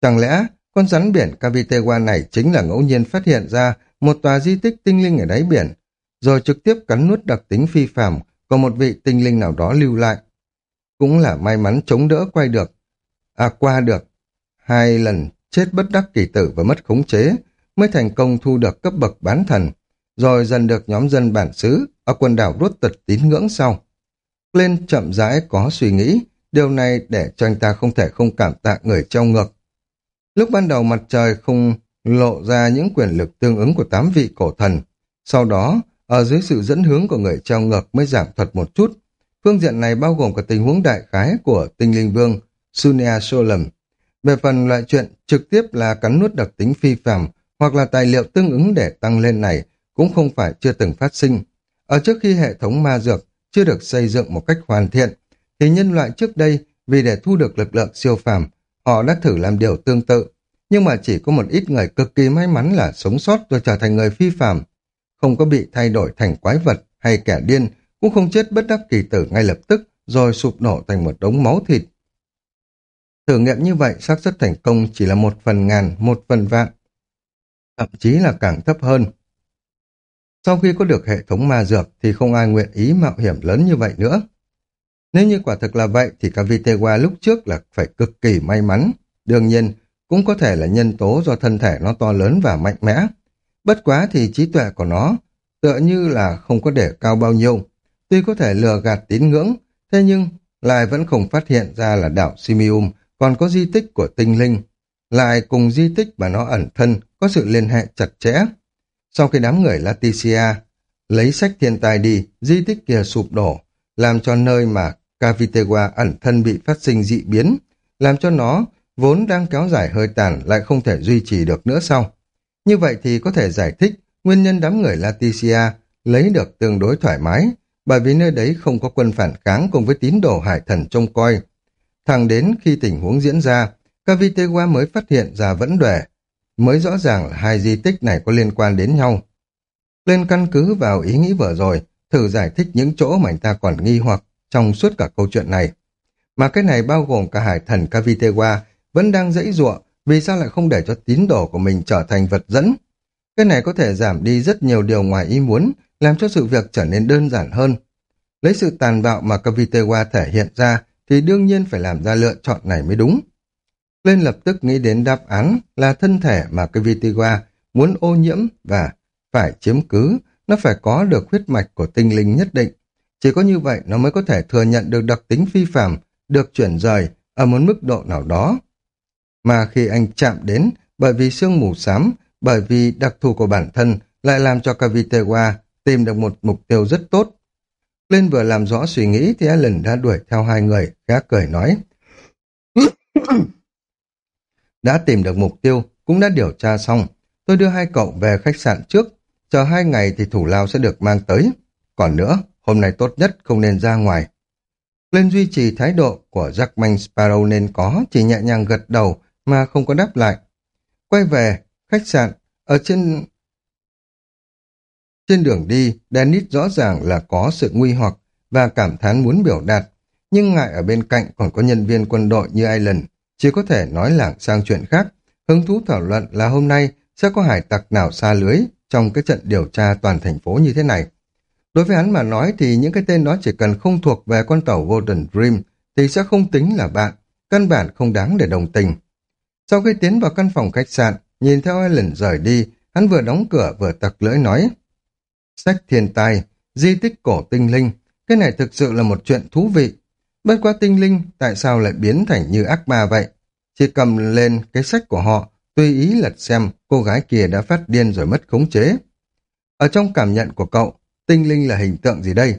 Chẳng lẽ con rắn biển Cavitewa này chính là ngẫu nhiên phát hiện ra một tòa di tích tinh linh ở đáy biển, rồi trực tiếp cắn nuốt đặc tính phi phàm của một vị tinh linh nào đó lưu lại. Cũng là may mắn chống đỡ quay được, à qua được. Hai lần chết bất đắc kỳ tử và mất khống chế mới thành công thu được cấp bậc bán thần, rồi dần được nhóm dân bản xứ ở quần đảo đốt tật tín ngưỡng sau. Lên chậm rãi có suy nghĩ, điều này để cho anh ta không thể không cảm tạ người trong ngược. Lúc ban đầu mặt trời không lộ ra những quyền lực tương ứng của tám vị cổ thần. Sau đó, ở dưới sự dẫn hướng của người treo ngược mới giảm thuật một chút. Phương diện này bao gồm cả tình huống đại khái của tinh linh vương Sunia Solem. Về phần loại chuyện trực tiếp là cắn nuốt đặc tính phi phàm hoặc là tài liệu tương ứng để tăng lên này cũng không phải chưa từng phát sinh. Ở trước khi hệ thống ma dược chưa được xây dựng một cách hoàn thiện, thì nhân loại trước đây vì để thu được lực lượng siêu phàm, họ đã thử làm điều tương tự, nhưng mà chỉ có một ít người cực kỳ may mắn là sống sót rồi trở thành người phi phàm, không có bị thay đổi thành quái vật hay kẻ điên, cũng không chết bất đắc kỳ tử ngay lập tức rồi sụp nổ thành một đống máu thịt. Thử nghiệm như vậy xác suất thành công chỉ là một phần ngàn, một phần vạn, thậm chí là càng thấp hơn. Sau khi có được hệ thống ma dược thì không ai nguyện ý mạo hiểm lớn như vậy nữa. Nếu như quả thực là vậy thì Cavitewa lúc trước là phải cực kỳ may mắn. Đương nhiên, cũng có thể là nhân tố do thân thể nó to lớn và mạnh mẽ. Bất quá thì trí tuệ của nó tựa như là không có để cao bao nhiêu. tuy có thể lừa gạt tín ngưỡng, thế nhưng lại vẫn không phát hiện ra là đảo Simium còn có di tích của tinh linh, lại cùng di tích mà nó ẩn thân có sự liên hệ chặt chẽ. Sau khi đám người Laticia lấy sách thiên tài đi, di tích kia sụp đổ, làm cho nơi mà Cavitewa ẩn thân bị phát sinh dị biến, làm cho nó vốn đang kéo dài hơi tàn lại không thể duy trì được nữa sau. Như vậy thì có thể giải thích nguyên nhân đám người Laticia lấy được tương đối thoải mái, bởi vì nơi đấy không có quân phản kháng cùng với tín đồ hải thần trông coi. Thẳng đến khi tình huống diễn ra, Cavitewa mới phát hiện ra vấn đề, mới rõ ràng là hai di tích này có liên quan đến nhau. Lên căn cứ vào ý nghĩ vừa rồi, thử giải thích những chỗ mà anh ta còn nghi hoặc trong suốt cả câu chuyện này. Mà cái này bao gồm cả hải thần Cavitewa vẫn đang dãy ruộng, vì sao lại không để cho tín đồ của mình trở thành vật dẫn? Cái này có thể giảm đi rất nhiều điều ngoài ý muốn, làm cho sự việc trở nên đơn giản hơn. Lấy sự tàn bạo mà Cavitewa thể hiện ra thì đương nhiên phải làm ra lựa chọn này mới đúng. Lên lập tức nghĩ đến đáp án là thân thể mà cái Cavitewa muốn ô nhiễm và phải chiếm cứ, nó phải có được huyết mạch của tinh linh nhất định. Chỉ có như vậy nó mới có thể thừa nhận được đặc tính phi phạm, được chuyển rời ở một mức độ nào đó. Mà khi anh chạm đến, bởi vì sương mù xám, bởi vì đặc thù của bản thân lại làm cho Cavitewa tìm được một mục tiêu rất tốt. Lên vừa làm rõ suy nghĩ thì Alan đã đuổi theo hai người, khá cười nói. đã tìm được mục tiêu, cũng đã điều tra xong. Tôi đưa hai cậu về khách sạn trước, chờ hai ngày thì thủ lao sẽ được mang tới. Còn nữa, hôm nay tốt nhất không nên ra ngoài. Lên duy trì thái độ của Jackman Sparrow nên có, chỉ nhẹ nhàng gật đầu mà không có đáp lại. Quay về, khách sạn, ở trên trên đường đi, Dennis rõ ràng là có sự nguy hoặc và cảm thán muốn biểu đạt, nhưng ngại ở bên cạnh còn có nhân viên quân đội như Island, chỉ có thể nói lảng sang chuyện khác. Hứng thú thảo luận là hôm nay sẽ có hải tặc nào xa lưới trong cái trận điều tra toàn thành phố như thế này. Đối với hắn mà nói thì những cái tên đó chỉ cần không thuộc về con tàu Golden Dream thì sẽ không tính là bạn, căn bản không đáng để đồng tình. Sau khi tiến vào căn phòng khách sạn, nhìn theo Ellen rời đi, hắn vừa đóng cửa vừa tặc lưỡi nói Sách thiên tài, di tích cổ tinh linh, cái này thực sự là một chuyện thú vị. Bất quá tinh linh, tại sao lại biến thành như ác ma vậy? Chỉ cầm lên cái sách của họ, tùy ý lật xem cô gái kia đã phát điên rồi mất khống chế. Ở trong cảm nhận của cậu, tinh linh là hình tượng gì đây?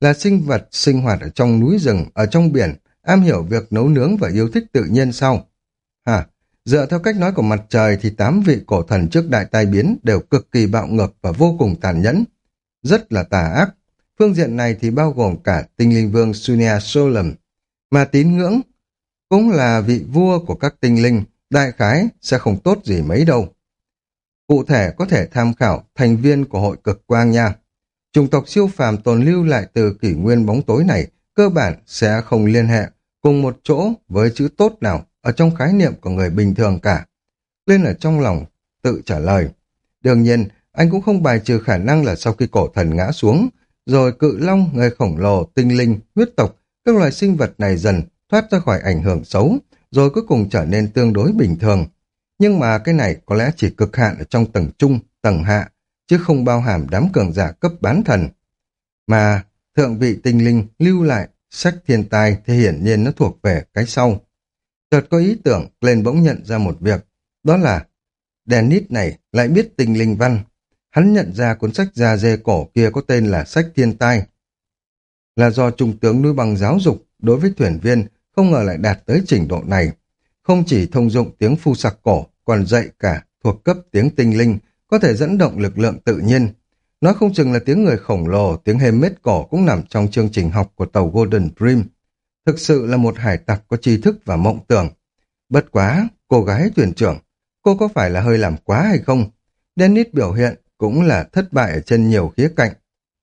Là sinh vật sinh hoạt ở trong núi rừng, ở trong biển, am hiểu việc nấu nướng và yêu thích tự nhiên sau. Hả? Dựa theo cách nói của mặt trời thì tám vị cổ thần trước đại tai biến đều cực kỳ bạo ngược và vô cùng tàn nhẫn rất là tà ác. Phương diện này thì bao gồm cả tinh linh vương Sunia Solem, mà tín ngưỡng cũng là vị vua của các tinh linh, đại khái sẽ không tốt gì mấy đâu. Cụ thể có thể tham khảo thành viên của hội cực quang nha. Chủng tộc siêu phàm tồn lưu lại từ kỷ nguyên bóng tối này cơ bản sẽ không liên hệ cùng một chỗ với chữ tốt nào ở trong khái niệm của người bình thường cả. Lên ở trong lòng tự trả lời. Đương nhiên, anh cũng không bài trừ khả năng là sau khi cổ thần ngã xuống, rồi cự long, người khổng lồ, tinh linh, huyết tộc, các loài sinh vật này dần thoát ra khỏi ảnh hưởng xấu, rồi cuối cùng trở nên tương đối bình thường. Nhưng mà cái này có lẽ chỉ cực hạn ở trong tầng trung, tầng hạ, chứ không bao hàm đám cường giả cấp bán thần. Mà thượng vị tinh linh lưu lại sách thiên tài thì hiển nhiên nó thuộc về cái sau. Chợt có ý tưởng, lên bỗng nhận ra một việc, đó là Dennis này lại biết tinh linh văn, Hắn nhận ra cuốn sách da dê cổ kia có tên là sách thiên tai. Là do trung tướng nuôi bằng giáo dục đối với thuyền viên không ngờ lại đạt tới trình độ này. Không chỉ thông dụng tiếng phu sặc cổ, còn dạy cả thuộc cấp tiếng tinh linh, có thể dẫn động lực lượng tự nhiên. Nói không chừng là tiếng người khổng lồ, tiếng hêm mết cổ cũng nằm trong chương trình học của tàu Golden Dream. Thực sự là một hải tặc có tri thức và mộng tưởng. Bất quá, cô gái thuyền trưởng, cô có phải là hơi làm quá hay không? Dennis biểu hiện cũng là thất bại ở trên nhiều khía cạnh.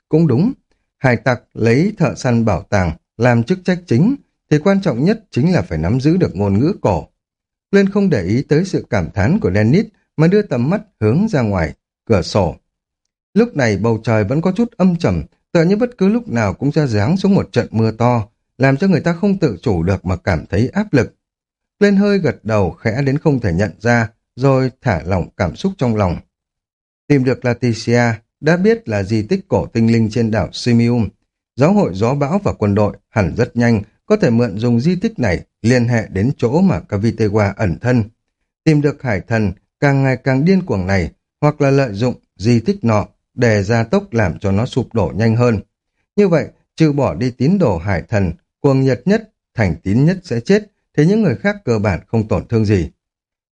Cũng đúng, hải tặc lấy thợ săn bảo tàng làm chức trách chính, thì quan trọng nhất chính là phải nắm giữ được ngôn ngữ cổ. Lên không để ý tới sự cảm thán của Dennis mà đưa tầm mắt hướng ra ngoài, cửa sổ. Lúc này bầu trời vẫn có chút âm trầm, tựa như bất cứ lúc nào cũng ra giáng xuống một trận mưa to, làm cho người ta không tự chủ được mà cảm thấy áp lực. Lên hơi gật đầu khẽ đến không thể nhận ra, rồi thả lỏng cảm xúc trong lòng. Tìm được Laticia đã biết là di tích cổ tinh linh trên đảo Simium. giáo hội gió bão và quân đội hẳn rất nhanh có thể mượn dùng di tích này liên hệ đến chỗ mà Cavitewa ẩn thân. Tìm được hải thần càng ngày càng điên cuồng này hoặc là lợi dụng di tích nọ để gia tốc làm cho nó sụp đổ nhanh hơn. Như vậy, trừ bỏ đi tín đồ hải thần, cuồng nhiệt nhất, thành tín nhất sẽ chết, thế những người khác cơ bản không tổn thương gì.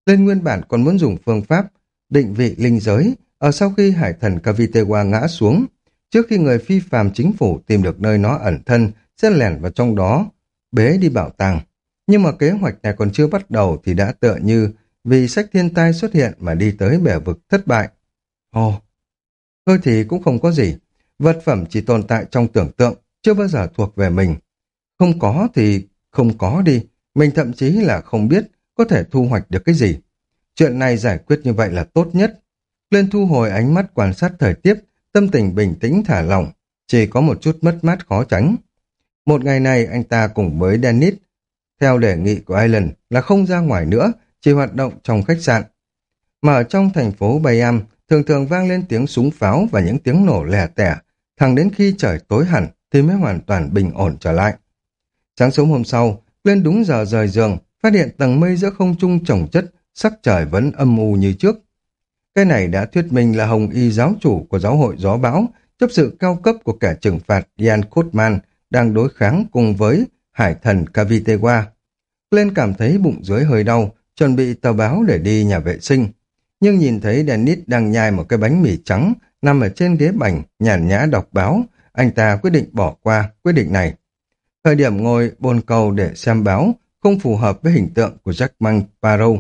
Lên nguyên bản còn muốn dùng phương pháp định vị linh giới ở sau khi hải thần Cavitewa ngã xuống. Trước khi người phi phàm chính phủ tìm được nơi nó ẩn thân sẽ lẻn vào trong đó, bế đi bảo tàng. Nhưng mà kế hoạch này còn chưa bắt đầu thì đã tựa như vì sách thiên tai xuất hiện mà đi tới bể vực thất bại. Ồ, thôi thì cũng không có gì. Vật phẩm chỉ tồn tại trong tưởng tượng, chưa bao giờ thuộc về mình. Không có thì không có đi. Mình thậm chí là không biết có thể thu hoạch được cái gì. Chuyện này giải quyết như vậy là tốt nhất. Lên thu hồi ánh mắt quan sát thời tiết, tâm tình bình tĩnh thả lỏng, chỉ có một chút mất mát khó tránh. Một ngày này anh ta cùng với Dennis, theo đề nghị của Island là không ra ngoài nữa, chỉ hoạt động trong khách sạn. Mà ở trong thành phố Bayam, thường thường vang lên tiếng súng pháo và những tiếng nổ lẻ tẻ, thẳng đến khi trời tối hẳn thì mới hoàn toàn bình ổn trở lại. Sáng sớm hôm sau, lên đúng giờ rời giường, phát hiện tầng mây giữa không trung trồng chất, sắc trời vẫn âm u như trước. Cái này đã thuyết minh là Hồng Y giáo chủ của giáo hội Gió Bão, chấp sự cao cấp của kẻ trừng phạt Jan Kutman đang đối kháng cùng với hải thần Cavitewa. Lên cảm thấy bụng dưới hơi đau, chuẩn bị tờ báo để đi nhà vệ sinh. Nhưng nhìn thấy Dennis đang nhai một cái bánh mì trắng nằm ở trên ghế bành, nhàn nhã đọc báo, anh ta quyết định bỏ qua quyết định này. Thời điểm ngồi bồn cầu để xem báo không phù hợp với hình tượng của Jack Mang Parrow.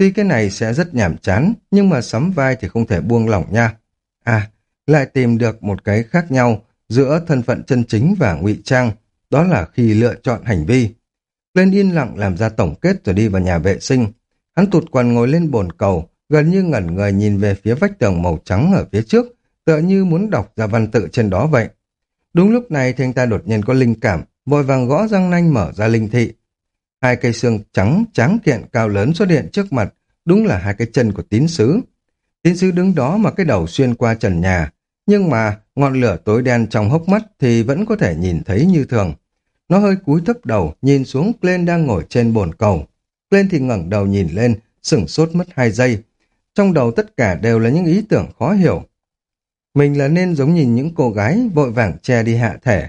Tuy cái này sẽ rất nhảm chán, nhưng mà sắm vai thì không thể buông lỏng nha. À, lại tìm được một cái khác nhau giữa thân phận chân chính và ngụy trang, đó là khi lựa chọn hành vi. Lên yên lặng làm ra tổng kết rồi đi vào nhà vệ sinh. Hắn tụt quần ngồi lên bồn cầu, gần như ngẩn người nhìn về phía vách tường màu trắng ở phía trước, tựa như muốn đọc ra văn tự trên đó vậy. Đúng lúc này thì anh ta đột nhiên có linh cảm, vội vàng gõ răng nanh mở ra linh thị. Hai cây xương trắng, tráng kiện cao lớn xuất hiện trước mặt, đúng là hai cái chân của tín sứ. Tín sứ đứng đó mà cái đầu xuyên qua trần nhà, nhưng mà ngọn lửa tối đen trong hốc mắt thì vẫn có thể nhìn thấy như thường. Nó hơi cúi thấp đầu, nhìn xuống Glenn đang ngồi trên bồn cầu. Glenn thì ngẩng đầu nhìn lên, sửng sốt mất hai giây. Trong đầu tất cả đều là những ý tưởng khó hiểu. Mình là nên giống nhìn những cô gái vội vàng che đi hạ thể,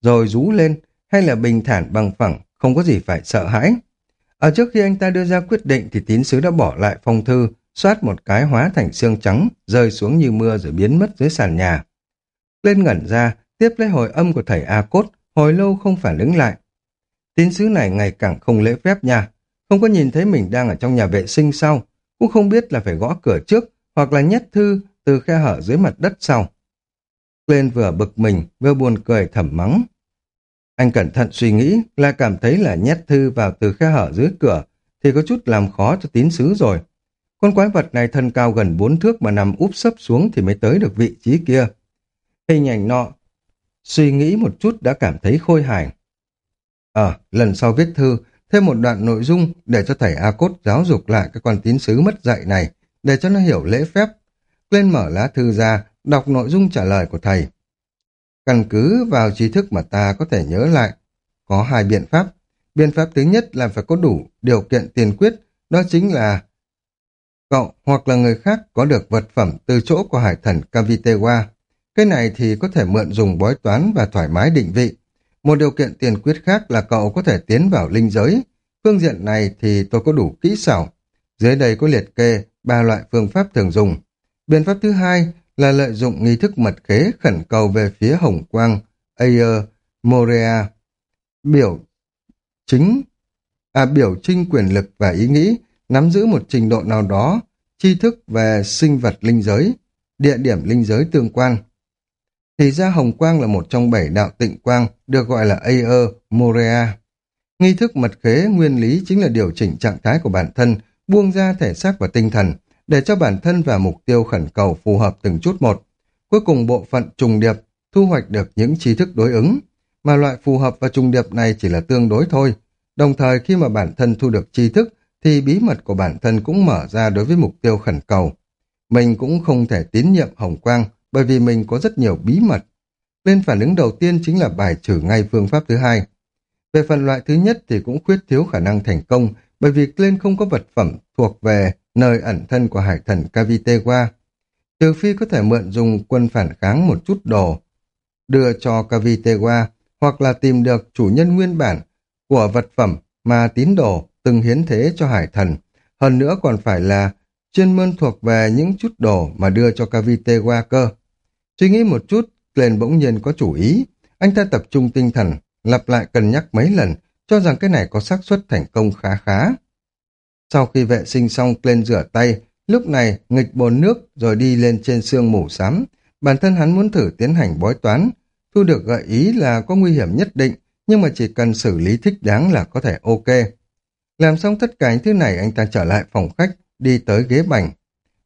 rồi rú lên, hay là bình thản bằng phẳng, không có gì phải sợ hãi. Ở trước khi anh ta đưa ra quyết định thì tín sứ đã bỏ lại phong thư, xoát một cái hóa thành xương trắng, rơi xuống như mưa rồi biến mất dưới sàn nhà. Lên ngẩn ra, tiếp lấy hồi âm của thầy A Cốt, hồi lâu không phản ứng lại. Tín sứ này ngày càng không lễ phép nha, không có nhìn thấy mình đang ở trong nhà vệ sinh sau, cũng không biết là phải gõ cửa trước, hoặc là nhét thư từ khe hở dưới mặt đất sau. Lên vừa bực mình, vừa buồn cười thầm mắng. Anh cẩn thận suy nghĩ là cảm thấy là nhét thư vào từ khe hở dưới cửa thì có chút làm khó cho tín sứ rồi. Con quái vật này thân cao gần bốn thước mà nằm úp sấp xuống thì mới tới được vị trí kia. Hình ảnh nọ, suy nghĩ một chút đã cảm thấy khôi hài. Ờ, lần sau viết thư, thêm một đoạn nội dung để cho thầy A Cốt giáo dục lại cái con tín sứ mất dạy này, để cho nó hiểu lễ phép. Lên mở lá thư ra, đọc nội dung trả lời của thầy. Căn cứ vào trí thức mà ta có thể nhớ lại, có hai biện pháp. Biện pháp thứ nhất là phải có đủ điều kiện tiền quyết, đó chính là cậu hoặc là người khác có được vật phẩm từ chỗ của hải thần Kavitewa. Cái này thì có thể mượn dùng bói toán và thoải mái định vị. Một điều kiện tiền quyết khác là cậu có thể tiến vào linh giới. Phương diện này thì tôi có đủ kỹ xảo. Dưới đây có liệt kê ba loại phương pháp thường dùng. Biện pháp thứ hai là lợi dụng nghi thức mật khế khẩn cầu về phía Hồng Quang, Ayer, Morea, biểu chính, à biểu trinh quyền lực và ý nghĩ, nắm giữ một trình độ nào đó, tri thức về sinh vật linh giới, địa điểm linh giới tương quan. Thì ra Hồng Quang là một trong bảy đạo tịnh quang, được gọi là Ayer, Morea. Nghi thức mật khế nguyên lý chính là điều chỉnh trạng thái của bản thân, buông ra thể xác và tinh thần, để cho bản thân và mục tiêu khẩn cầu phù hợp từng chút một. Cuối cùng bộ phận trùng điệp thu hoạch được những trí thức đối ứng, mà loại phù hợp và trùng điệp này chỉ là tương đối thôi. Đồng thời khi mà bản thân thu được tri thức thì bí mật của bản thân cũng mở ra đối với mục tiêu khẩn cầu. Mình cũng không thể tín nhiệm Hồng Quang bởi vì mình có rất nhiều bí mật. Nên phản ứng đầu tiên chính là bài trừ ngay phương pháp thứ hai. Về phần loại thứ nhất thì cũng khuyết thiếu khả năng thành công bởi vì lên không có vật phẩm thuộc về nơi ẩn thân của hải thần Cavitewa. Trừ phi có thể mượn dùng quân phản kháng một chút đồ đưa cho Cavitewa hoặc là tìm được chủ nhân nguyên bản của vật phẩm mà tín đồ từng hiến thế cho hải thần. Hơn nữa còn phải là chuyên môn thuộc về những chút đồ mà đưa cho Cavitewa cơ. Suy nghĩ một chút, Glenn bỗng nhiên có chủ ý. Anh ta tập trung tinh thần, lặp lại cân nhắc mấy lần, cho rằng cái này có xác suất thành công khá khá. Sau khi vệ sinh xong, Glenn rửa tay, lúc này nghịch bồn nước rồi đi lên trên xương mù xám. Bản thân hắn muốn thử tiến hành bói toán, thu được gợi ý là có nguy hiểm nhất định, nhưng mà chỉ cần xử lý thích đáng là có thể ok. Làm xong tất cả những thứ này anh ta trở lại phòng khách, đi tới ghế bành.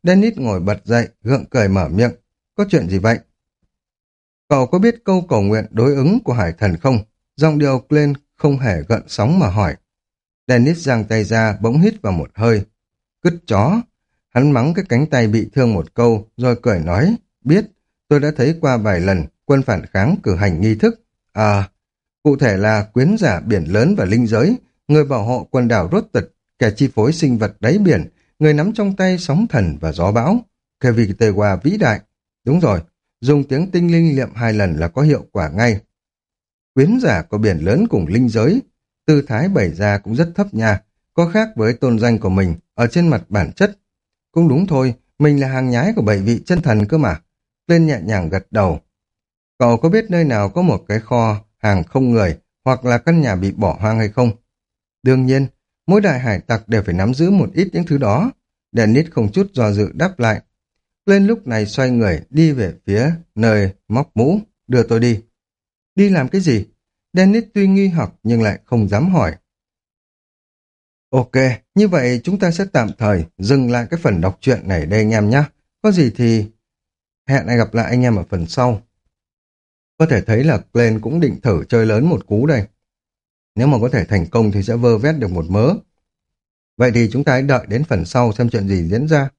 Dennis ngồi bật dậy, gượng cười mở miệng. Có chuyện gì vậy? Cậu có biết câu cầu nguyện đối ứng của hải thần không? Dòng điều lên không hề gợn sóng mà hỏi. Dennis giang tay ra, bỗng hít vào một hơi. Cứt chó. Hắn mắng cái cánh tay bị thương một câu, rồi cười nói. Biết, tôi đã thấy qua vài lần quân phản kháng cử hành nghi thức. À, cụ thể là quyến giả biển lớn và linh giới, người bảo hộ quần đảo rốt tịch, kẻ chi phối sinh vật đáy biển, người nắm trong tay sóng thần và gió bão. Kevitewa vĩ đại. Đúng rồi, dùng tiếng tinh linh liệm hai lần là có hiệu quả ngay. Quyến giả của biển lớn cùng linh giới, tư thái bày ra cũng rất thấp nha, có khác với tôn danh của mình ở trên mặt bản chất. Cũng đúng thôi, mình là hàng nhái của bảy vị chân thần cơ mà. Lên nhẹ nhàng gật đầu. Cậu có biết nơi nào có một cái kho hàng không người hoặc là căn nhà bị bỏ hoang hay không? Đương nhiên, mỗi đại hải tặc đều phải nắm giữ một ít những thứ đó. Dennis không chút do dự đáp lại. Lên lúc này xoay người đi về phía nơi móc mũ, đưa tôi đi. Đi làm cái gì? Dennis tuy nghi hoặc nhưng lại không dám hỏi. Ok, như vậy chúng ta sẽ tạm thời dừng lại cái phần đọc truyện này đây anh em nhé. Có gì thì hẹn gặp lại anh em ở phần sau. Có thể thấy là Glenn cũng định thử chơi lớn một cú đây. Nếu mà có thể thành công thì sẽ vơ vét được một mớ. Vậy thì chúng ta hãy đợi đến phần sau xem chuyện gì diễn ra.